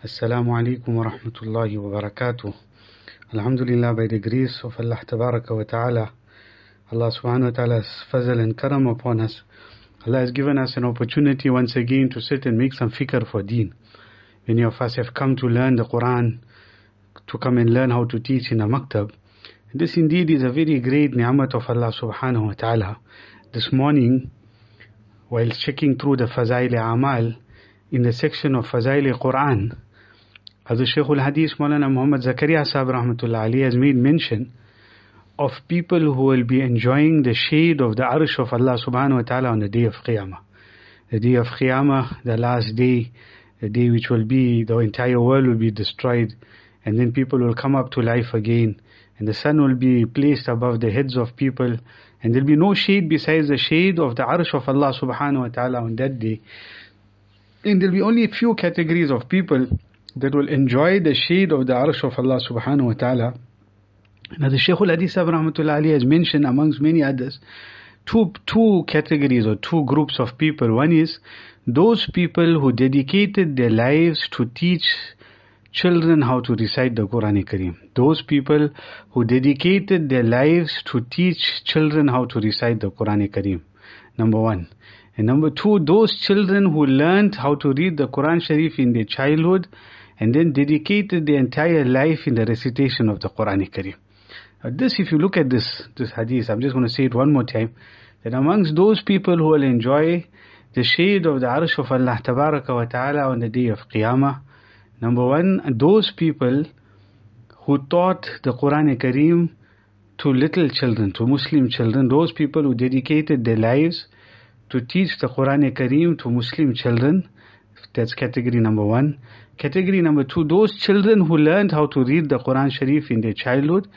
Alaikum wa rahmatullahi wa barakatuh. Alhamdulillah, by the grace of Allah Tabaraka wa Ta'ala, Allah subhanahu wa ta'ala's fazl and karam upon us, Allah has given us an opportunity once again to sit and make some fikr for deen. Many of us have come to learn the Quran, to come and learn how to teach in a maktab. This indeed is a very great ni'mat of Allah subhanahu wa ta'ala. This morning, while checking through the Fazail Amal, in the section of Fazail Quran, as the Shaykh al Hadith Maulana Muhammad Zakaria Sahib Rahmatullah Ali has made mention of people who will be enjoying the shade of the Arsh of Allah subhanahu wa ta'ala on the day of Qiyamah. The day of Qiyamah, the last day, the day which will be, the entire world will be destroyed, and then people will come up to life again, and the sun will be placed above the heads of people, and there'll be no shade besides the shade of the Arsh of Allah subhanahu wa ta'ala on that day. And there'll be only a few categories of people that will enjoy the shade of the arsh of Allah subhanahu wa ta'ala. Now the Shaykh al-Hadith Ali has mentioned amongst many others two, two categories or two groups of people. One is those people who dedicated their lives to teach children how to recite the Quran Kareem. Those people who dedicated their lives to teach children how to recite the Quran Kareem. Number one. And number two, those children who learned how to read the Quran Sharif in their childhood and then dedicated their entire life in the recitation of the Quran Kareem. This, if you look at this, this hadith, I'm just going to say it one more time, that amongst those people who will enjoy the shade of the arsh of Allah wa Ta'ala on the day of Qiyamah, number one, those people who taught the Quran Kareem to little children, to Muslim children, those people who dedicated their lives to teach the Quran Kareem to Muslim children. That's category number one. Category number two, those children who learned how to read the Quran Sharif in their childhood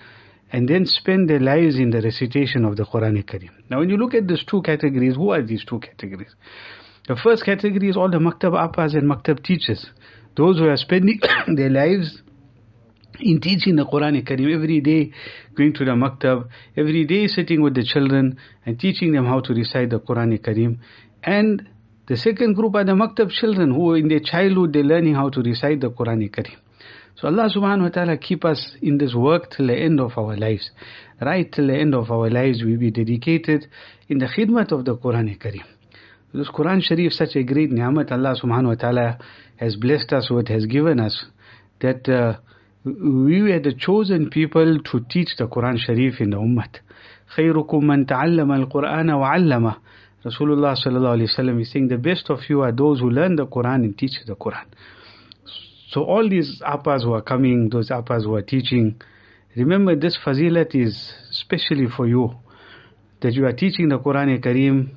and then spend their lives in the recitation of the Quran Kareem. Now when you look at these two categories, who are these two categories? The first category is all the Maktab Appas and Maktab teachers. Those who are spending their lives in teaching the Quran Kareem every day, going to the maktab, every day sitting with the children and teaching them how to recite the Quran Kareem. And the second group are the maktab children who in their childhood they're learning how to recite the Quran Kareem. So Allah subhanahu wa ta'ala keep us in this work till the end of our lives. Right till the end of our lives we be dedicated in the khidmat of the Quran Kareem. This Quran Sharif such a great ni'mat Allah subhanahu wa ta'ala has blessed us with, has given us that uh, we were the chosen people to teach the Quran Sharif in the Ummah. خيركم من تعلم القرآن وعلمه Rasulullah sallallahu is saying the best of you are those who learn the Quran and teach the Quran. So all these appas who are coming, those appas who are teaching, remember this fazilat is specially for you. That you are teaching the Quran Kareem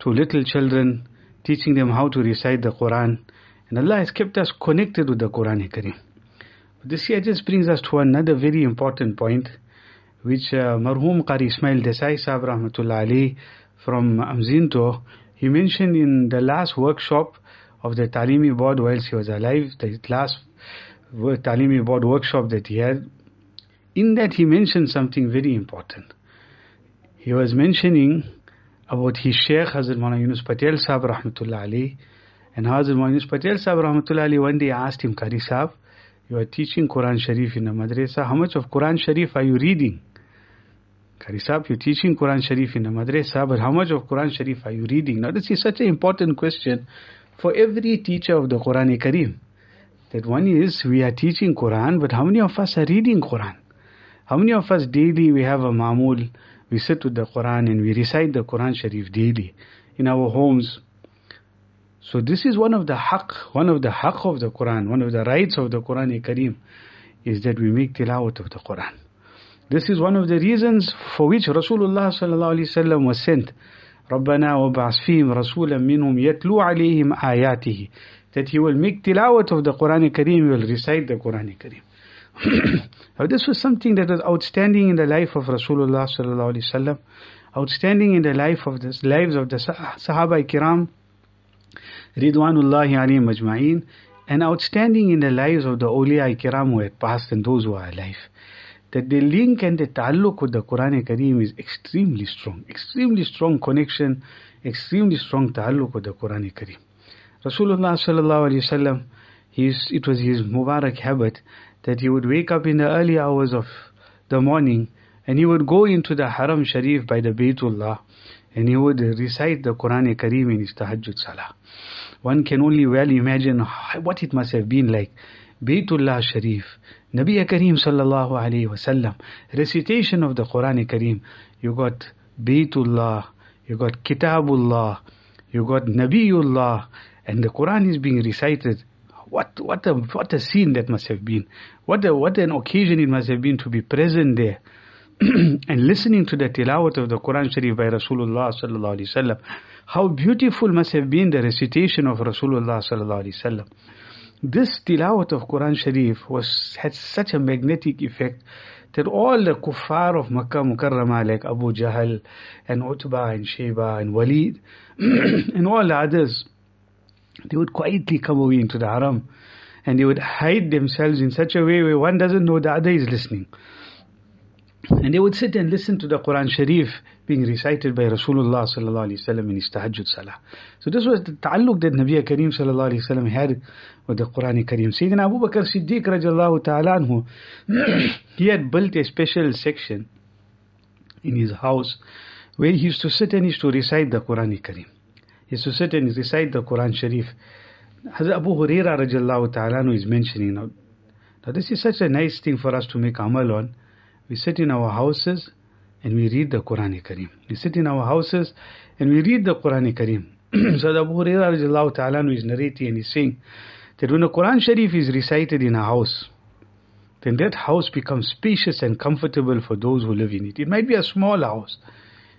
to little children, teaching them how to recite the Quran. And Allah has kept us connected with the Quran Kareem. This here just brings us to another very important point, which uh, Marhum Qari Ismail Desai Sahib Rahmatullah Ali from Umzinto, he mentioned in the last workshop of the Talimi board whilst he was alive, the last Talimi board workshop that he had, in that he mentioned something very important. He was mentioning about his Sheikh Hazrat Maulana Yunus Patel Sahib Rahmatullah Ali, and Hazrat Maulana Yunus Patel Sahib Rahmatullah Ali one day asked him, Qari Sahib, you are teaching Quran Sharif in a madrasa. How much of Quran Sharif are you reading? Qari Sahib, you're teaching Quran Sharif in a madrasa, but how much of Quran Sharif are you reading? Now this is such an important question for every teacher of the Quran Kareem. That one is, we are teaching Quran, but how many of us are reading Quran? How many of us daily we have a mamul, we sit with the Quran and we recite the Quran Sharif daily in our homes, so this is one of the haqq, one of the haqq of the Quran, one of the rights of the Quran Kareem is that we make tilawat of the Quran. This is one of the reasons for which Rasulullah sallallahu alaihi wasallam was sent. ربنا وابعث فيهم رسولا منهم يتلو عليهم آياته that he will make tilawat of the Quran Kareem, he will recite the Quran Kareem. now this was something that was outstanding in the life of Rasulullah sallallahu alaihi wasallam, outstanding in the life of the lives of the Sahaba Kiram, Ridwanullahi alayhim majma'een, and outstanding in the lives of the awliya Kiram who had passed and those who are alive. That the link and the ta'alluq with the Quran Kareem is extremely strong, extremely strong connection, extremely strong ta'alluq with the Quran Kareem. Rasulullah sallallahu it was his Mubarak habit that he would wake up in the early hours of the morning and he would go into the Haram Sharif by the Baytullah and he would recite the Quran Kareem in his Tahajjud Salah. One can only well imagine what it must have been like. Baytullah Sharif, Nabi Kareem sallallahu alayhi wasallam, recitation of the Quran Kareem. You got Baytullah, you got Kitabullah, you got Nabiullah, and the Quran is being recited. What what a what a scene that must have been. What a what an occasion it must have been to be present there. and listening to the tilawat of the Quran Sharif by Rasulullah sallallahu alaihi wasallam, how beautiful must have been the recitation of Rasulullah sallallahu alaihi wasallam. This tilawat of Quran Sharif was had such a magnetic effect that all the kuffar of Makkah Mukarramah like Abu Jahl and Utbah and Shaybah and Walid and all the others they would quietly come away into the haram and they would hide themselves in such a way where one doesn't know the other is listening. And they would sit and listen to the Quran Sharif being recited by Rasulullah sallallahu in his tahajjud salah. So this was the ta'alluq that Nabi Kareem sallallahu wasallam had with the Quran Kareem. Sayyidina Abu Bakr Siddiq radiallahu ta'ala anhu, he had built a special section in his house where he used to sit and he used to recite the Quran Kareem He used to sit and recite the Quran Sharif. Hazrat Abu Huraira radiallahu ta'ala is mentioning now. Now this is such a nice thing for us to make amal on. We sit in our houses and we read the Quran Kareem. We sit in our houses and we read the Quran Kareem. so Abu Huraira radiallahu ta'ala is narrating and he's saying that when the Quran Sharif is recited in a house, then that house becomes spacious and comfortable for those who live in it. It might be a small house.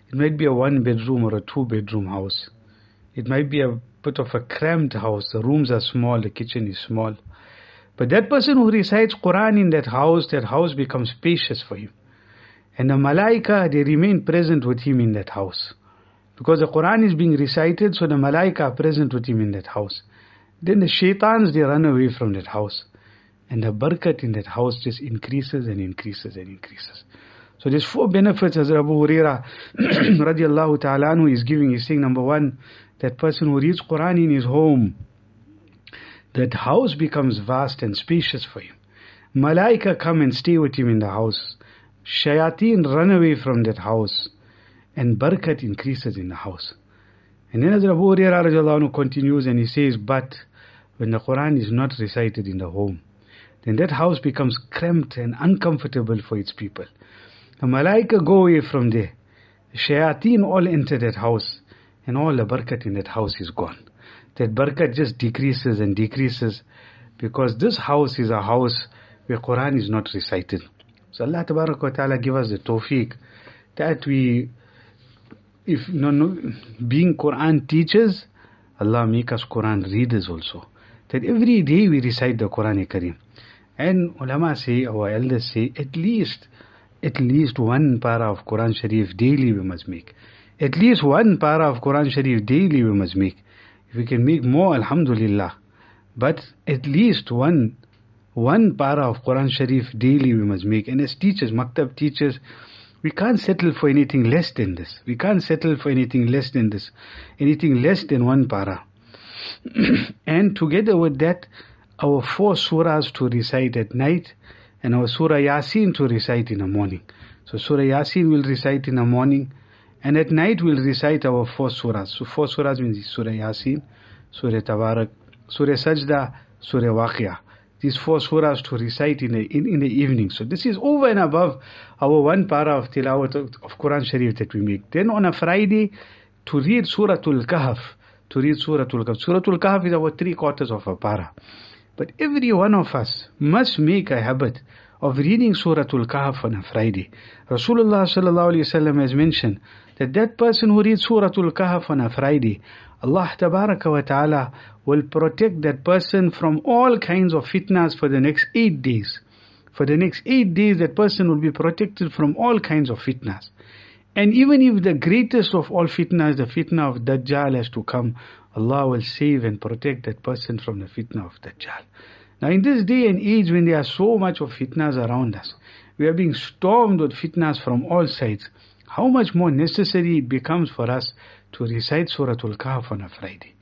It might be a one bedroom or a two bedroom house. It might be a bit of a cramped house. The rooms are small, the kitchen is small. But that person who recites Quran in that house, that house becomes spacious for him. And the malaika, they remain present with him in that house. Because the Quran is being recited, so the malaika are present with him in that house. Then the shaitans, they run away from that house. And the barakat in that house just increases and increases and increases. So there's four benefits as Abu Huraira radiallahu ta'ala is giving. He's saying number one, that person who reads Quran in his home, that house becomes vast and spacious for him. Malaika come and stay with him in the house. Shayateen run away from that house. And barakat increases in the house. And then as Abu Hurairah continues and he says, but when the Quran is not recited in the home, then that house becomes cramped and uncomfortable for its people. The malaika go away from there. The shayateen all enter that house and all the barakat in that house is gone. That barakat just decreases and decreases because this house is a house where Quran is not recited. So Allah Ta'ala give us the tawfiq that we, if being Quran teachers, Allah make us Quran readers also. That every day we recite the Quran Kareem. And ulama say, our elders say, at least, at least one para of Quran Sharif daily we must make. At least one para of Quran Sharif daily we must make. If we can make more, Alhamdulillah. But at least one one para of Quran Sharif daily we must make. And as teachers, maktab teachers, we can't settle for anything less than this. We can't settle for anything less than this. Anything less than one para. and together with that, our four surahs to recite at night and our surah Yasin to recite in the morning. So surah Yasin will recite in the morning. And at night we'll recite our four surahs. So four surahs means Surah Yasin, Surah Tabarak, Surah Sajda, Surah Waqia. These four surahs to recite in the, in, in the evening. So this is over and above our one para of tilawat of, Quran Sharif that we make. Then on a Friday, to read Surah Al-Kahf, to read Surah Al-Kahf. Surah Al-Kahf is our three quarters of a para. But every one of us must make a habit of reading Surah Al-Kahf on a Friday. Rasulullah sallallahu has mentioned that that person who reads Surah Al-Kahf on a Friday, Allah wa ta'ala will protect that person from all kinds of fitnas for the next eight days. For the next eight days, that person will be protected from all kinds of fitnas. And even if the greatest of all fitnas, the fitna of Dajjal has to come, Allah will save and protect that person from the fitna of Dajjal. Now in this day and age when there are so much of fitnas around us, we are being stormed with fitnas from all sides, how much more necessary it becomes for us to recite Surah Al-Kahf on a Friday.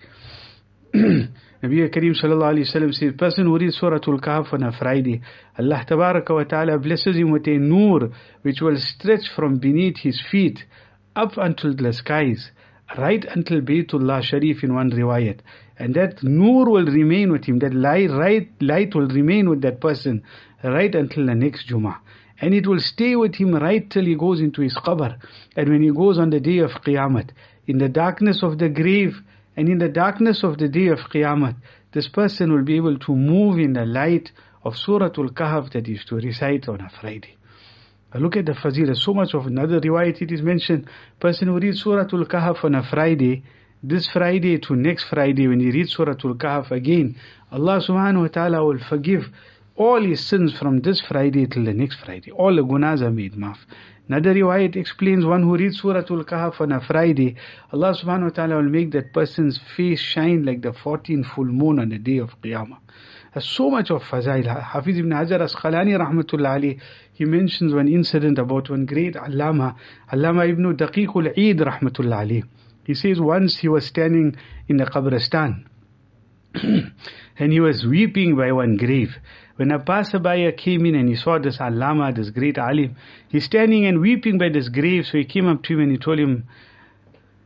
Nabi Kareem sallallahu says, person who reads Surah Al-Kahf on a Friday, Allah tabaraka wa ta'ala blesses him with a nur which will stretch from beneath his feet up until the skies, right until Baytullah Sharif in one riwayat. And that nur will remain with him, that light, right, light will remain with that person right until the next Jummah. And it will stay with him right till he goes into his qabr. And when he goes on the day of Qiyamah, in the darkness of the grave, and in the darkness of the day of Qiyamah, this person will be able to move in the light of Surah Al-Kahf that is to recite on a Friday. Look at the fazila, so much of another riwayat it is mentioned, person who reads Surah Al-Kahf on a Friday, this Friday to next Friday when he reads Surah Al-Kahf again, Allah subhanahu wa ta'ala will forgive all his sins from this Friday till the next Friday. All the gunas are made maaf. Another riwayat explains one who reads Surah Al-Kahf on a Friday, Allah subhanahu wa ta'ala will make that person's face shine like the 14th full moon on the day of Qiyamah. There's so much of fazail. Hafiz ibn Hajar Asqalani rahmatullah Ali, he mentions one incident about one great Allama, Allama ibn Daqiq al-Eid rahmatullah Ali. He says once he was standing in the Qabristan and he was weeping by one grave. When a passerby came in and he saw this Allama, this great alim, he's standing and weeping by this grave, so he came up to him and he told him,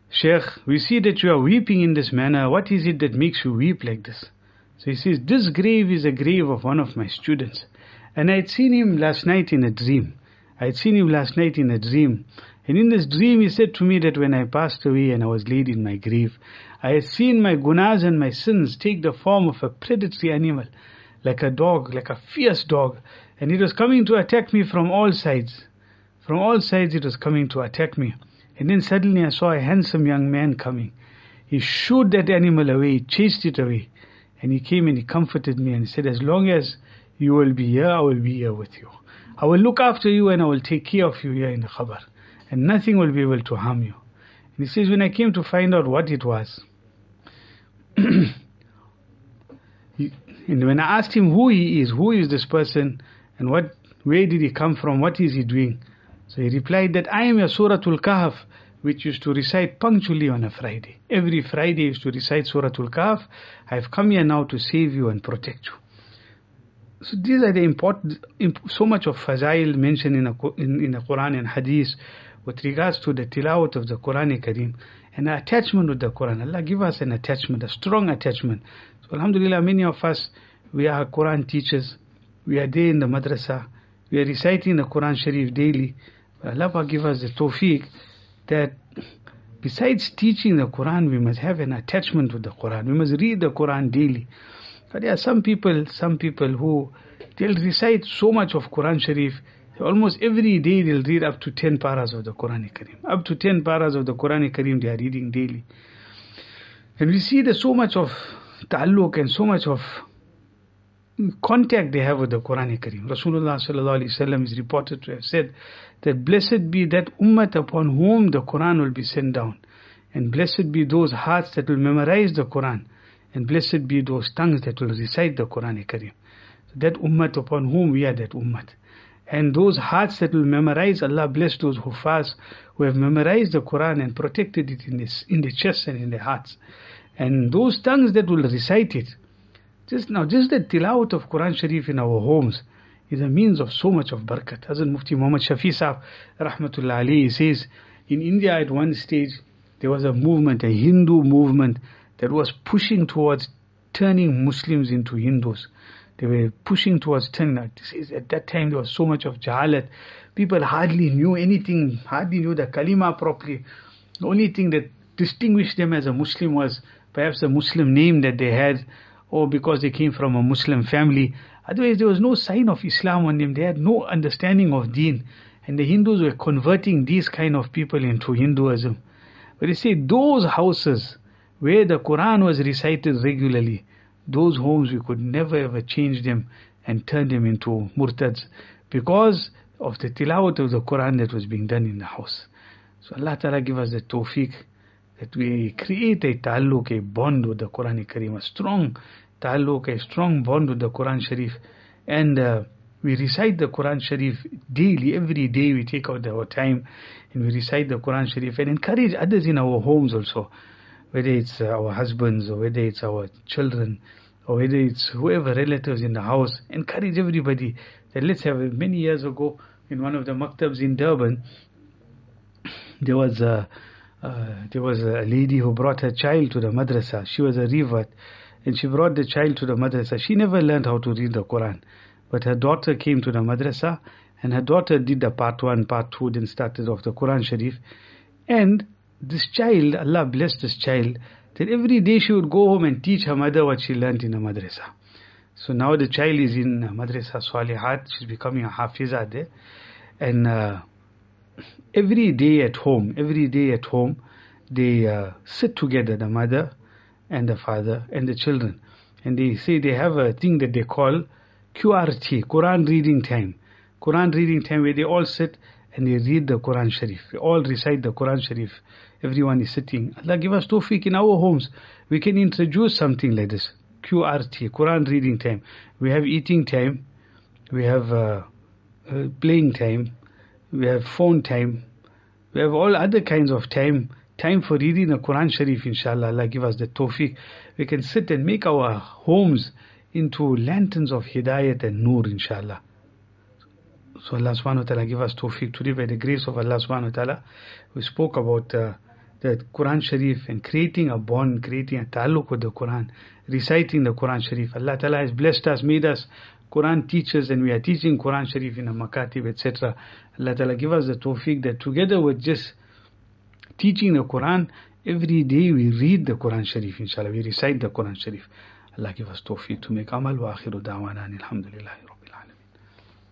Sheikh, we see that you are weeping in this manner. What is it that makes you weep like this? So he says, This grave is a grave of one of my students. And I had seen him last night in a dream. I had seen him last night in a dream. And in this dream, he said to me that when I passed away and I was laid in my grave, I had seen my gunas and my sins take the form of a predatory animal like a dog, like a fierce dog, and it was coming to attack me from all sides. From all sides it was coming to attack me. And then suddenly I saw a handsome young man coming. He shooed that animal away, chased it away. And he came and he comforted me and he said, As long as you will be here, I will be here with you. I will look after you and I will take care of you here in the qabr. And nothing will be able to harm you. And he says, When I came to find out what it was, And when I asked him who he is, who is this person, and what, where did he come from, what is he doing? So he replied that I am a Suratul Kahf, which used to recite punctually on a Friday. Every Friday used to recite Suratul Kahf. I have come here now to save you and protect you. So these are the important, so much of fazail mentioned in, a, in, in the Quran and Hadith with regards to the tilawat of the Quran Kareem the attachment with the Quran. Allah give us an attachment, a strong attachment. So Alhamdulillah, many of us, we are Quran teachers. We are there in the madrasa. We are reciting the Quran Sharif daily. But Allah give us the tawfiq that besides teaching the Quran, we must have an attachment with the Quran. We must read the Quran daily. But there are some people, some people who they'll recite so much of Quran Sharif. Almost every day they'll read up to 10 paras of the Quran Kareem. Up to 10 paras of the Quran Kareem they are reading daily. And we see there's so much of ta'alluq and so much of contact they have with the Quran Kareem. Rasulullah sallallahu is reported to have said that blessed be that ummah upon whom the Quran will be sent down, and blessed be those hearts that will memorize the Quran, and blessed be those tongues that will recite the Quran Kareem. So that ummah upon whom we are that ummah. And those hearts that will memorize, Allah bless those who fast, who have memorized the Quran and protected it in, this, in the chest and in the hearts. And those tongues that will recite it, just now, just the tilawat of Quran Sharif in our homes is a means of so much of barakat. Hazrat Mufti Muhammad Shafi Sahib, rahmatullah alayhi, says, in India at one stage, there was a movement, a Hindu movement, that was pushing towards turning Muslims into Hindus. They were pushing towards turning. At that time, there was so much of jahalat. People hardly knew anything, hardly knew the kalima properly. The only thing that distinguished them as a Muslim was perhaps a Muslim name that they had or because they came from a Muslim family. Otherwise, there was no sign of Islam on them. They had no understanding of deen. And the Hindus were converting these kind of people into Hinduism. But you see, those houses where the Quran was recited regularly, those homes we could never ever change them and turn them into murtads because of the tilawat of the Quran that was being done in the house. So Allah Ta'ala give us the tawfiq that we create a ta'alluq, a bond with the Quran Kareem, a strong ta'alluq, a strong bond with the Quran Sharif. And uh, we recite the Quran Sharif daily, every day we take out our time and we recite the Quran Sharif and encourage others in our homes also, whether it's our husbands or whether it's our children or whether it's whoever relatives in the house, encourage everybody that let's have many years ago in one of the maktabs in Durban, there was a uh, there was a lady who brought her child to the madrasa. She was a revert, and she brought the child to the madrasa. She never learned how to read the Quran, but her daughter came to the madrasa, and her daughter did the part one, part two, then started off the Quran Sharif. And this child, Allah blessed this child, that every day she would go home and teach her mother what she learned in the madrasa. So now the child is in Madrasa Salihat, she's becoming a Hafiza there. And uh, every day at home, every day at home, they uh, sit together, the mother and the father and the children. And they say they have a thing that they call QRT, Quran reading time. Quran reading time where they all sit and they read the Quran Sharif. We all recite the Quran Sharif. Everyone is sitting. Allah give us tawfiq in our homes. We can introduce something like this. QRT, Quran reading time. We have eating time. We have uh, uh, playing time we have phone time, we have all other kinds of time, time for reading the Quran Sharif, inshallah. Allah give us the tawfiq. We can sit and make our homes into lanterns of hidayat and nur, inshallah. So Allah subhanahu wa ta'ala give us tawfiq today by the grace of Allah subhanahu wa ta'ala. We spoke about uh, the Quran Sharif and creating a bond, creating a ta'alluq with the Quran, reciting the Quran Sharif. Allah ta'ala has blessed us, made us Quran teachers and we are teaching Quran Sharif in a makatib, etc. Allah Ta'ala give us the tawfiq that together with just teaching the Quran, every day we read the Quran Sharif, inshallah, we recite the Quran Sharif. Allah give us tawfiq to make amal wa akhiru da'wana alhamdulillah.